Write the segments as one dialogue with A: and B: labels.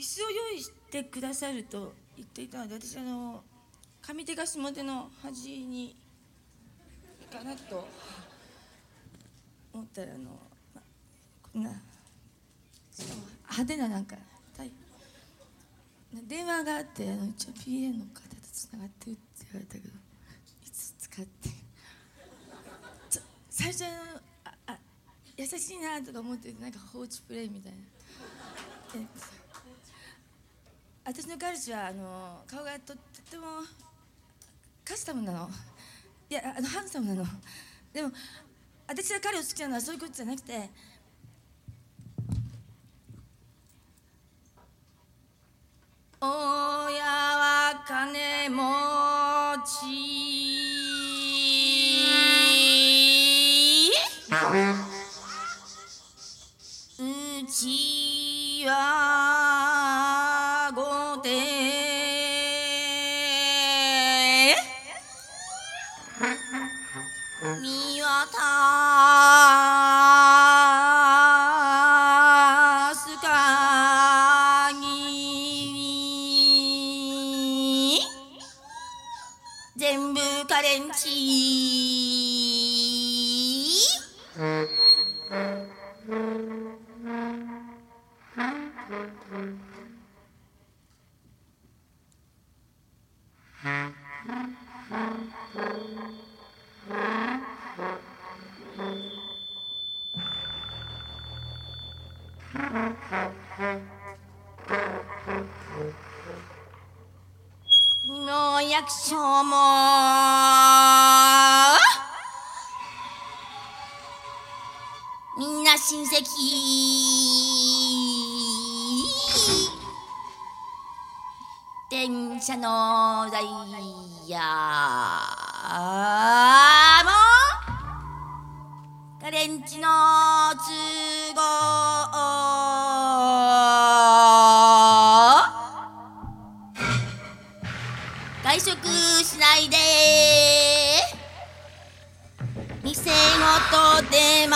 A: 椅子を用意してくださると言っていたので私あの上手か下手の端にかなと思ったらあの、ま、こんなしかも派手ななんか電話があってあの一応 PA の方とつながってるって言われたけどいつ使って最初ああ優しいなとか思っててなんか放置プレイみたいな。私の彼氏はあの顔がとってもカスタムなの。いやあのハンサムなの。でも私が彼を好きなのはそういうことじゃなくて親は金持ち見渡す限り。全部カレンチの役所も。みんな親戚。電車のダイヤも。カレンチの外食しないで。店ごと出前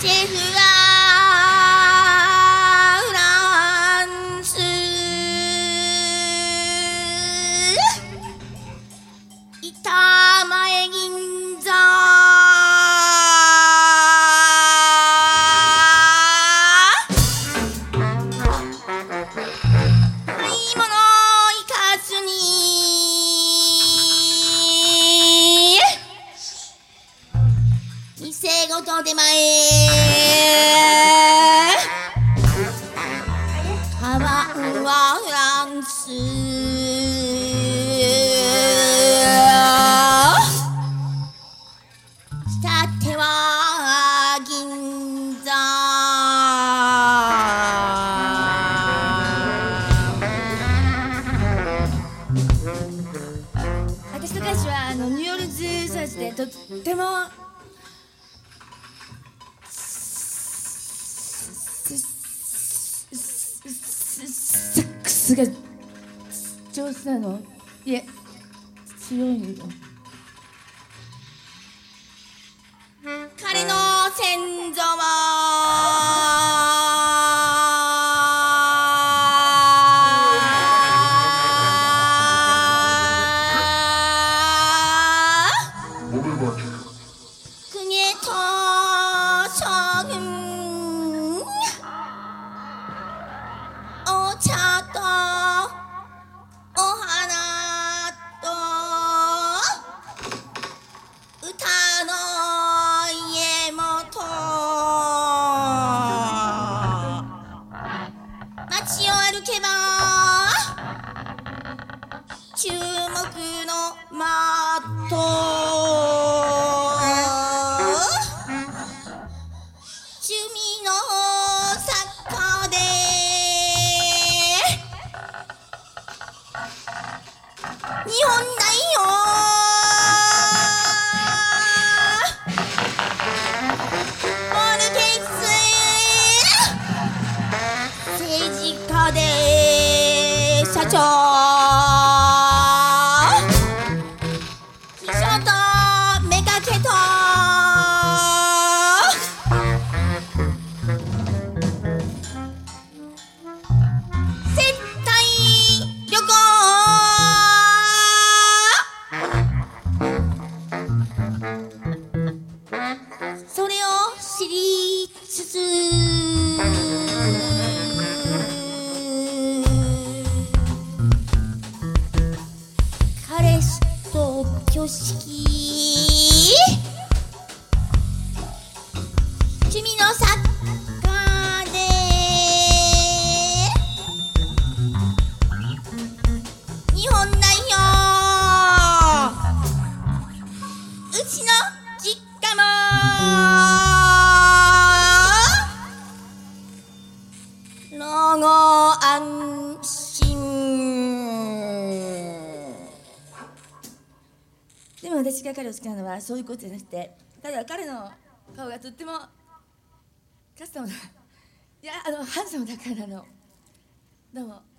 A: シェフがフランス。板前ンス仕立ては銀座私と彼氏はあのニューオーリンズ育ちでとってもセックスが上手なの？いえ強いの。彼の先祖は。注目の的趣味の作家で。日本代表政治家で。社長。式君のサッカーで日本代表。うちの実家も。でも私が彼を好きなのはそういうことじゃなくてただ彼の顔がとってもカスタムだ。いやあのハンサムだからなの。どうも。